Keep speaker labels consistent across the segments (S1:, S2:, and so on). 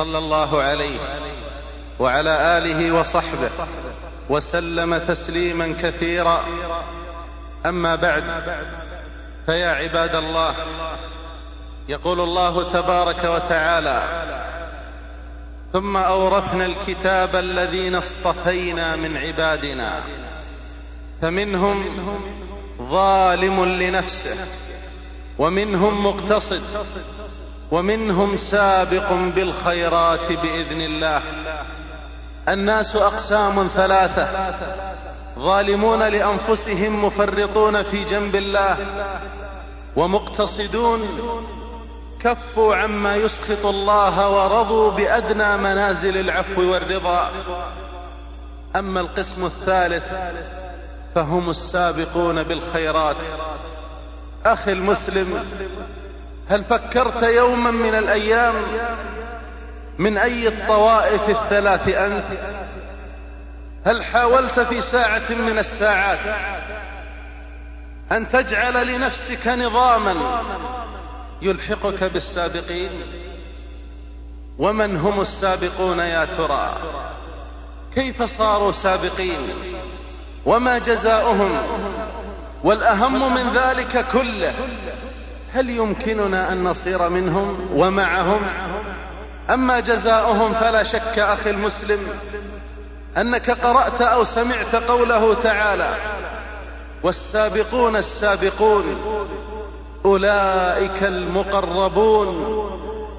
S1: صلى الله عليه وعلى آله وصحبه وسلم تسليما كثيرا. أما بعد فيا عباد الله يقول الله تبارك وتعالى ثم أورثنا الكتاب الذين اصطفينا من عبادنا فمنهم ظالم لنفسه ومنهم مقتصد ومنهم سابق بالخيرات بإذن الله. الناس أقسام ثلاثة. ظالمون لأنفسهم مفرطون في جنب الله. ومقتصدون كفوا عما يسخط الله ورضوا بأدنى منازل العفو والرضا. أما القسم الثالث فهم السابقون بالخيرات. أخي المسلم هل فكرت يوما من الأيام من أي الطوائف الثلاث أنت؟ هل حاولت في ساعة من الساعات أن تجعل لنفسك نظاما يلحقك بالسابقين؟ ومن هم السابقون يا ترى؟ كيف صاروا سابقين؟ وما جزاؤهم؟ والأهم من ذلك كله هل يمكننا أن نصير منهم ومعهم؟ أما جزاؤهم فلا شك أخي المسلم أنك قرأت أو سمعت قوله تعالى والسابقون السابقون أولئك المقربون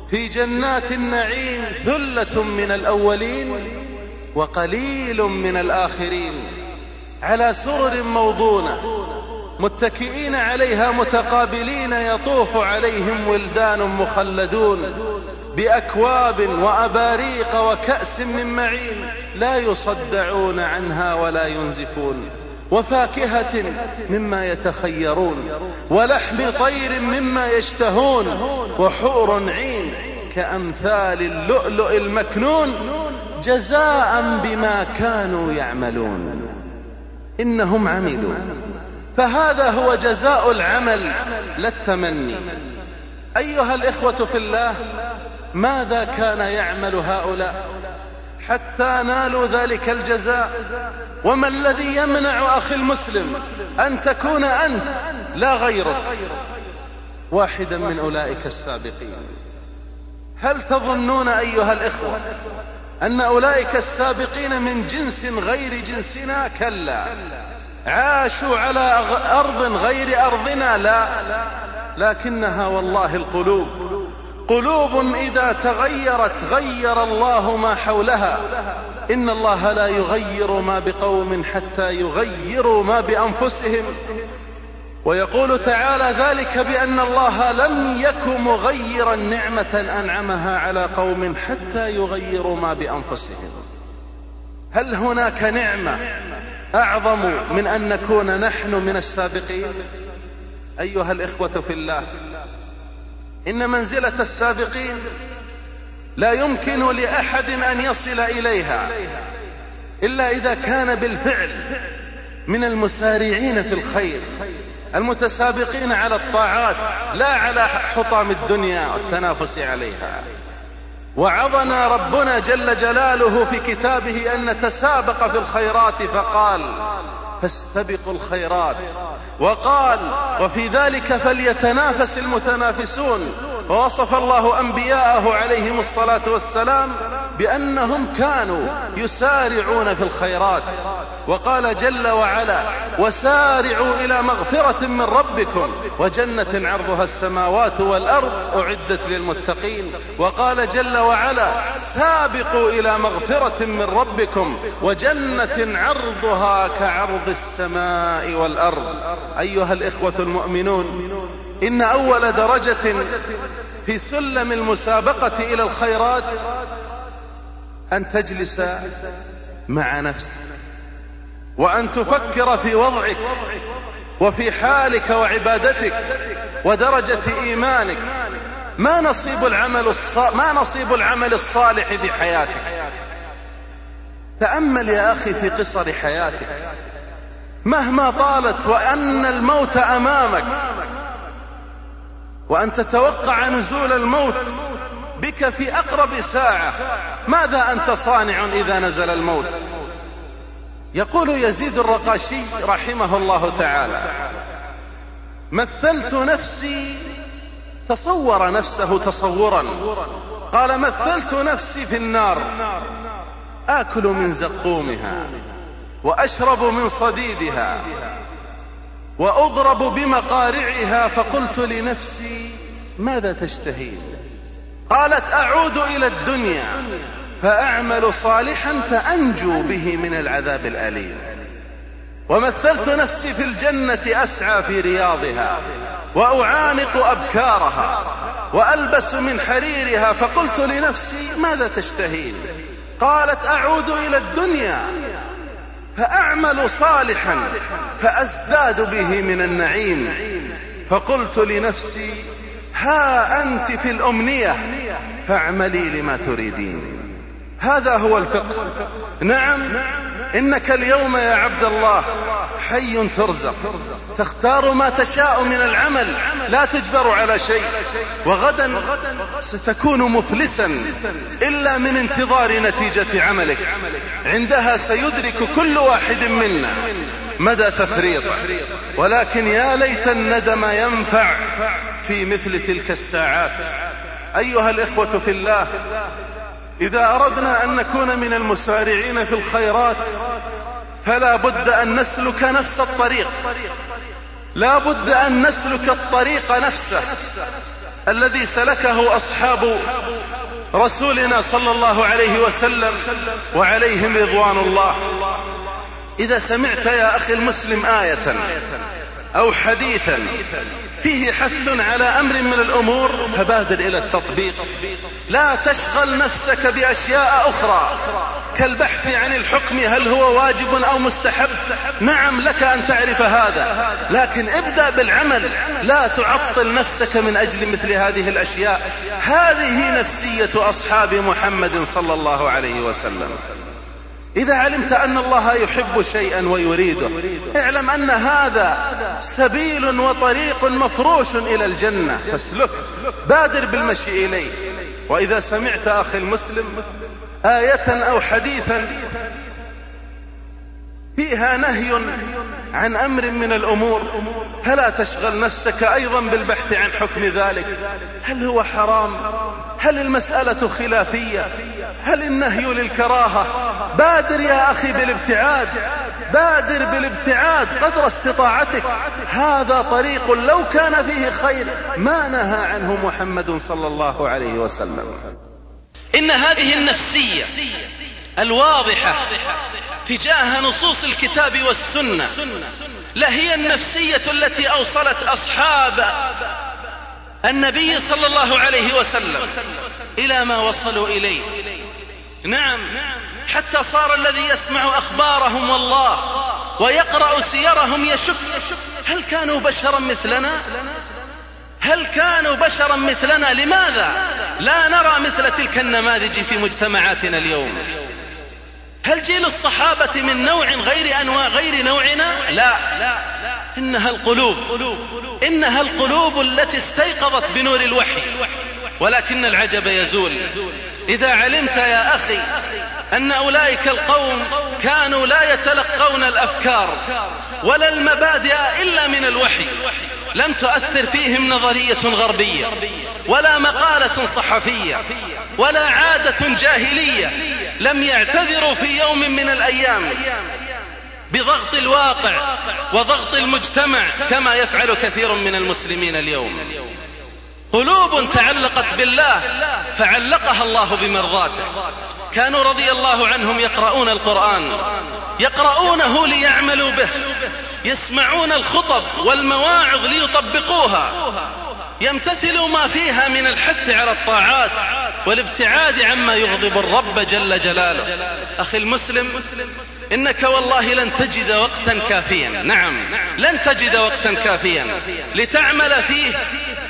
S1: في جنات النعيم ثله من الأولين وقليل من الآخرين على سرر موضونة. متكئين عليها متقابلين يطوف عليهم ولدان مخلدون بأكواب وأباريق وكأس من معين لا يصدعون عنها ولا ينزفون وفاكهة مما يتخيرون ولحم طير مما يشتهون وحور عين كأمثال اللؤلؤ المكنون جزاء بما كانوا يعملون. إنهم عملوا فهذا هو جزاء العمل لا التمني. أيها الإخوة في الله ماذا كان يعمل هؤلاء حتى نالوا ذلك الجزاء؟ وما الذي يمنع أخي المسلم أن تكون أنت لا غيرك؟ واحدا من أولئك السابقين. هل تظنون أيها الإخوة أن أولئك السابقين من جنس غير جنسنا؟ كلا. عاشوا على أرض غير أرضنا لا. لكنها والله القلوب. قلوب إذا تغيرت غير الله ما حولها. إن الله لا يغير ما بقوم حتى يغيروا ما بأنفسهم. ويقول تعالى ذلك بأن الله لم يك مغيرا نعمة أنعمها على قوم حتى يغيروا ما بأنفسهم. هل هناك نعمة أعظم من أن نكون نحن من السابقين. أيها الإخوة في الله إن منزلة السابقين لا يمكن لأحد أن يصل إليها إلا إذا كان بالفعل من المسارعين في الخير المتسابقين على الطاعات لا على حطام الدنيا والتنافس عليها. وعظنا ربنا جل جلاله في كتابه أن نتسابق في الخيرات فقال فاستبقوا الخيرات. وقال وفي ذلك فليتنافس المتنافسون. ووصف الله أنبياءه عليهم الصلاة والسلام بأنهم كانوا يسارعون في الخيرات. وقال جل وعلا وسارعوا إلى مغفرة من ربكم وجنة عرضها السماوات والأرض أعدت للمتقين. وقال جل وعلا سابقوا إلى مغفرة من ربكم وجنة عرضها كعرض السماء والأرض. أيها الإخوة المؤمنون إن أول درجة في سلم المسابقة إلى الخيرات أن تجلس مع نفسك وأن تفكر في وضعك وفي حالك وعبادتك ودرجة إيمانك. ما نصيب العمل. ما نصيب العمل الصالح في حياتك. تأمل يا أخي في قصر حياتك. مهما طالت وأن الموت أمامك. وأن تتوقع نزول الموت بك في أقرب ساعة. ماذا أنت صانع إذا نزل الموت؟ يقول يزيد الرقاشي رحمه الله تعالى مثلت نفسي تصور نفسه تصورا. قال مثلت نفسي في النار آكل من زقومها وأشرب من صديدها وأضرب بمقارعها فقلت لنفسي ماذا تشتهين قالت أعود إلى الدنيا فأعمل صالحا فأنجو به من العذاب الأليم. ومثلت نفسي في الجنة أسعى في رياضها وأعانق أبكارها وألبس من حريرها فقلت لنفسي ماذا تشتهين؟ قالت أعود إلى الدنيا فأعمل صالحا فأزداد به من النعيم. فقلت لنفسي ها أنت في الأمنية. فاعملي لما تريدين. هذا هو الفقه. نعم إنك اليوم يا عبد الله حي ترزق. تختار ما تشاء من العمل. لا تجبر على شيء. وغدا ستكون مفلسا إلا من انتظار نتيجة عملك. عندها سيدرك كل واحد منا. مدى تفريطه ولكن يا ليت الندم ينفع في مثل تلك الساعات. أيها الإخوة في الله إذا أردنا أن نكون من المسارعين في الخيرات فلا بد أن نسلك نفس الطريق. لا بد أن نسلك الطريق نفسه الذي سلكه أصحاب رسولنا صلى الله عليه وسلم وعليهم رضوان الله. إذا سمعت يا أخي المسلم آية أو حديثا فيه حث على أمر من الأمور فبادر إلى التطبيق. لا تشغل نفسك بأشياء أخرى. كالبحث عن الحكم هل هو واجب أو مستحب. نعم لك أن تعرف هذا لكن ابدأ بالعمل. لا تعطل نفسك من أجل مثل هذه الأشياء. هذه نفسية أصحاب محمد صلى الله عليه وسلم. إذا علمت أن الله يحب شيئا ويريده اعلم أن هذا سبيل وطريق مفروش إلى الجنة. فاسلك بادر بالمشي إليه. وإذا سمعت أخي المسلم آية أو حديثا فيها نهي عن أمر من الأمور فلا تشغل نفسك أيضا بالبحث عن حكم ذلك. هل هو حرام؟ هل المسألة خلافية؟ هل النهي للكراهة؟ بادر يا أخي بالابتعاد بادر بالابتعاد قدر استطاعتك. هذا طريق لو كان فيه خير ما نهى عنه محمد صلى الله عليه وسلم.
S2: إن هذه النفسية الواضحة تجاه نصوص الكتاب والسنة لهي النفسية التي أوصلت أصحاب النبي صلى الله عليه وسلم إلى ما وصلوا إليه. نعم حتى صار الذي يسمع أخبارهم والله ويقرأ سيرهم يشك هل كانوا بشرا مثلنا؟ هل كانوا بشرا مثلنا؟ لماذا لا نرى مثل تلك النماذج في مجتمعاتنا اليوم؟ هل جيل الصحابة من نوع غير أنواع غير نوعنا؟ لا. إنها القلوب. إنها القلوب التي استيقظت بنور الوحي. ولكن العجب يزول. إذا علمت يا أخي أن أولئك القوم كانوا لا يتلقون الأفكار ولا المبادئ إلا من الوحي. لم تؤثر فيهم نظرية غربية ولا مقالة صحفية ولا عادة جاهلية لم يعتذروا في يوم من الأيام بضغط الواقع وضغط المجتمع كما يفعل كثير من المسلمين اليوم. قلوب تعلقت بالله فعلقها الله بمرضاته. كانوا رضي الله عنهم يقرؤون القرآن يقرؤونه ليعملوا به يسمعون الخطب والمواعظ ليطبقوها. يمتثل ما فيها من الحث على الطاعات والابتعاد عما يغضب الرب جل جلاله. أخي المسلم إنك والله لن تجد وقتا كافيا. نعم لن تجد وقتا كافيا لتعمل فيه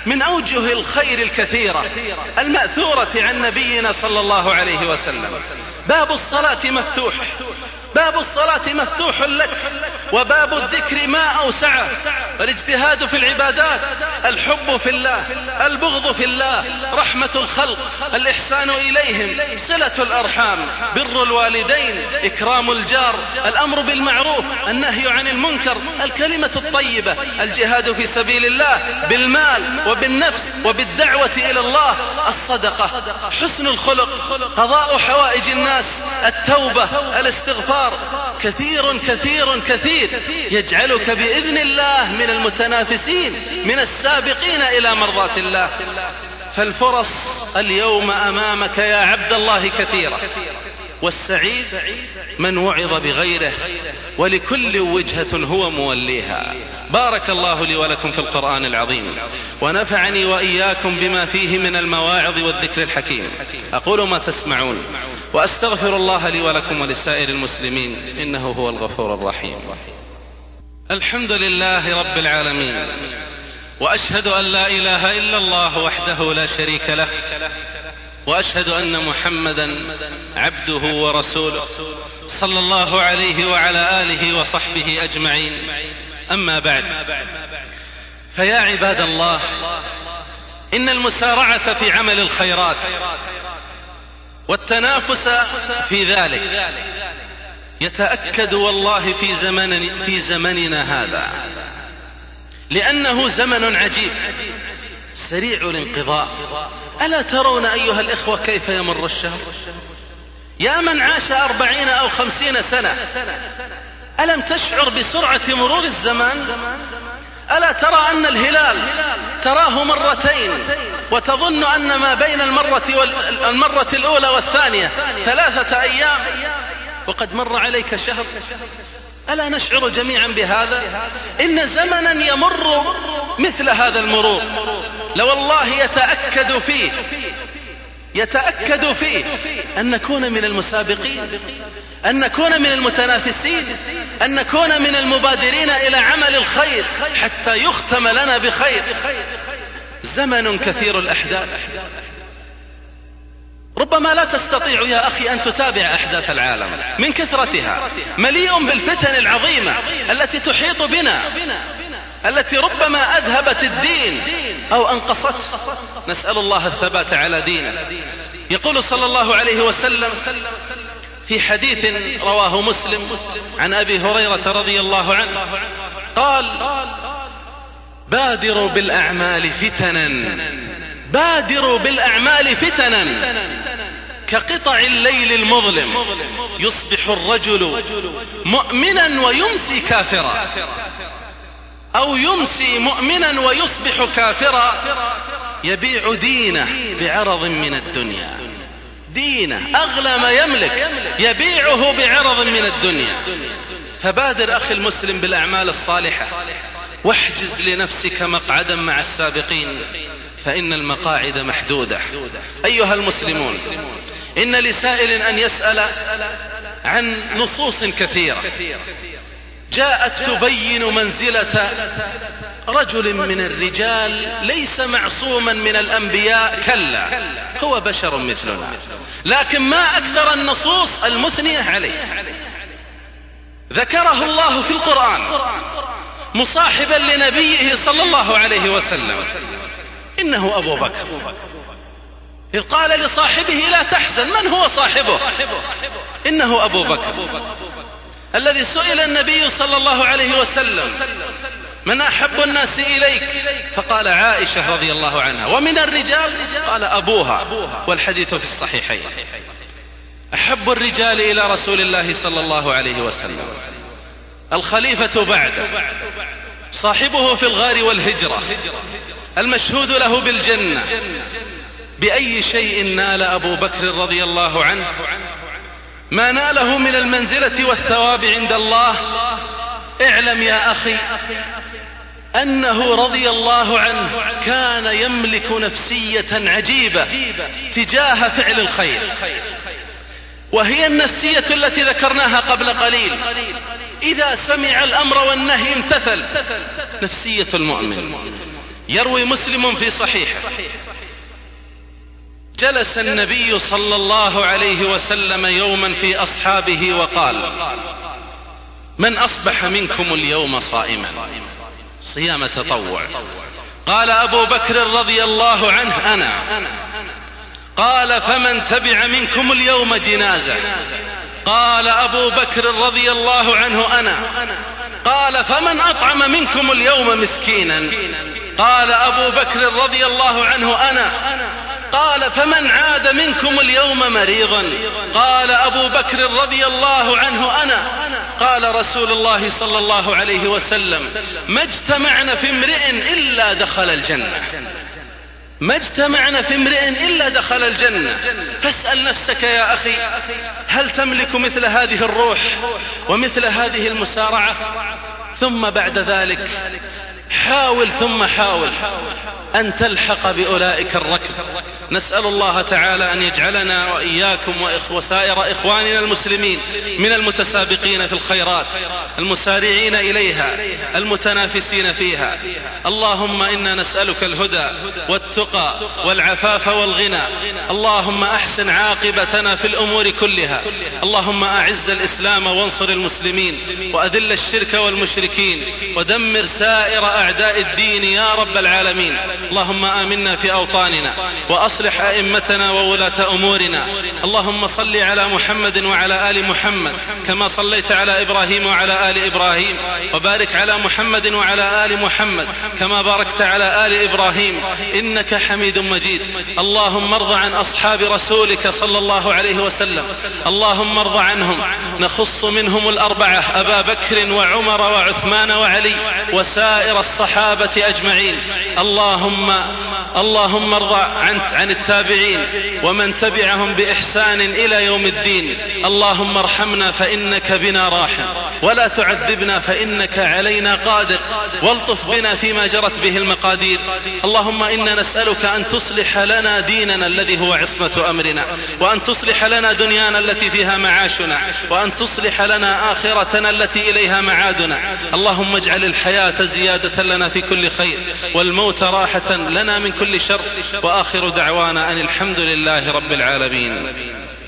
S2: من أوجه الخير الكثيرة المأثورة عن نبينا صلى الله عليه وسلم. باب الصلاة مفتوح. باب الصلاة مفتوح لك وباب الذكر ما أوسعه الاجتهاد في العبادات الحب في الله البغض في الله رحمة الخلق الإحسان إليهم صلة الأرحام بر الوالدين إكرام الجار الأمر بالمعروف النهي عن المنكر الكلمة الطيبة الجهاد في سبيل الله بالمال وبالنفس وبالدعوة إلى الله الصدقة حسن الخلق قضاء حوائج الناس التوبة الاستغفار. كثير كثير كثير. يجعلك بإذن الله من المتنافسين من السابقين إلى مرضاة الله. فالفرص اليوم أمامك يا عبد الله كثيرة. والسعيد من وعظ بغيره ولكل وجهة هو موليها. بارك الله لي ولكم في القرآن العظيم. ونفعني وإياكم بما فيه من المواعظ والذكر الحكيم. أقول ما تسمعون وأستغفر الله لي ولكم ولسائر المسلمين إنه هو الغفور الرحيم. الحمد لله رب العالمين وأشهد أن لا إله إلا الله وحده لا شريك له وأشهد أن محمدا عبده ورسوله صلى الله عليه وعلى آله وصحبه أجمعين. أما بعد فيا عباد الله إن المسارعة في عمل الخيرات والتنافس في ذلك يتأكد والله في زمن في زمننا هذا لأنه زمن عجيب سريع الانقضاء. ألا ترون أيها الإخوة كيف يمر الشهر؟ يا من عاش أربعين أو خمسين سنة ألم تشعر بسرعة مرور الزمان؟ ألا ترى أن الهلال تراه مرتين وتظن أن ما بين المرة, والمرة الأولى والثانية ثلاثة أيام وقد مر عليك شهر؟ ألا نشعر جميعا بهذا؟ إن زمنا يمر مثل هذا المرور. لو الله يتأكد فيه يتأكد فيه أن نكون من المسابقين أن نكون من المتنافسين أن نكون من المبادرين إلى عمل الخير حتى يختم لنا بخير. زمن كثير الأحداث. ربما لا تستطيع يا أخي أن تتابع أحداث العالم. من كثرتها مليء بالفتن العظيمة التي تحيط بنا التي ربما أذهبت الدين أو أنقصته. نسأل الله الثبات على دينه. يقول صلى الله عليه وسلم في حديث رواه مسلم عن أبي هريرة رضي الله عنه قال بادروا بالأعمال فتنا بادروا بالأعمال فتنا. كقطع الليل المظلم يصبح الرجل مؤمنا ويمسي كافرا. أو يمسي مؤمنا ويصبح كافرا. يبيع دينه بعرض من الدنيا. دينه أغلى ما يملك يبيعه بعرض من الدنيا. فبادر أخي المسلم بالأعمال الصالحة. واحجز لنفسك مقعدا مع السابقين. فإن المقاعد محدودة. أيها المسلمون إن لسائل أن يسأل عن نصوص كثيرة. جاءت تبين منزلة رجل من الرجال ليس معصوما من الأنبياء كلا هو بشر مثلنا. لكن ما أكثر النصوص المثنية عليه. ذكره الله في القرآن مصاحبا لنبيه صلى الله عليه وسلم. إنه أبو بكر. إذ قال لصاحبه لا تحزن من هو صاحبه؟ إنه أبو بكر. الذي سئل النبي صلى الله عليه وسلم من أحب الناس إليك؟ فقال عائشة رضي الله عنها ومن الرجال؟ قال أبوها والحديث في الصحيحين. أحب الرجال إلى رسول الله صلى الله عليه وسلم. الخليفة بعده. صاحبه في الغار والهجرة. المشهود له بالجنة. بأي شيء نال أبو بكر رضي الله عنه. ما ناله من المنزلة والثواب عند الله. اعلم يا أخي أنه رضي الله عنه كان يملك نفسية عجيبة تجاه فعل الخير. وهي النفسية التي ذكرناها قبل قليل. إذا سمع الأمر والنهي امتثل. نفسية المؤمن. يروي مسلم في صحيحه. جلس النبي صلى الله عليه وسلم يوما في أصحابه وقال من أصبح منكم اليوم صائما؟ صيام تطوع. قال أبو بكر رضي الله عنه أنا. قال فمن تبع منكم اليوم جنازة؟ قال أبو بكر رضي الله عنه أنا. قال فمن أطعم منكم اليوم مسكينا؟ قال أبو بكر رضي الله عنه أنا قال فمن عاد منكم اليوم مريضا؟ قال أبو بكر رضي الله عنه أنا قال رسول الله صلى الله عليه وسلم ما اجتمعنا في امرئ إلا دخل الجنة. ما اجتمعنا في امرئ إلا دخل الجنة. فاسأل نفسك يا أخي هل تملك مثل هذه الروح ومثل هذه المسارعة؟ ثم بعد ذلك حاول ثم حاول أن تلحق بأولئك الركب. نسأل الله تعالى أن يجعلنا وإياكم وسائر إخواننا المسلمين من المتسابقين في الخيرات المسارعين إليها المتنافسين فيها. اللهم إنا نسألك الهدى والتقى والعفاف والغنى. اللهم أحسن عاقبتنا في الأمور كلها. اللهم أعز الإسلام وانصر المسلمين وأذل الشرك والمشركين ودمر سائر أعداء الدين يا رب العالمين. اللهم آمنا في أوطاننا وأصلح أئمتنا وولاة أمورنا. اللهم صل على محمد وعلى آل محمد كما صليت على إبراهيم وعلى آل إبراهيم. وبارك على محمد وعلى آل محمد كما باركت على آل إبراهيم. إنك حميد مجيد. اللهم ارض عن أصحاب رسولك صلى الله عليه وسلم. اللهم ارض عنهم. نخص منهم الأربعة أبا بكر وعمر وعثمان وعلي وسائر الصحابة أجمعين. اللهم اللهم ارض عن عن التابعين ومن تبعهم بإحسان إلى يوم الدين. اللهم ارحمنا فإنك بنا راحم. ولا تعذبنا فإنك علينا قادر. والطف بنا فيما جرت به المقادير. اللهم إنا نسألك أن تصلح لنا ديننا الذي هو عصمة أمرنا وأن تصلح لنا دنيانا التي فيها معاشنا وأن تصلح لنا آخرتنا التي إليها معادنا. اللهم اجعل الحياة زيادة لنا في كل خير والموت راحة لنا من كل شر. وآخر دعوانا أن الحمد لله رب العالمين.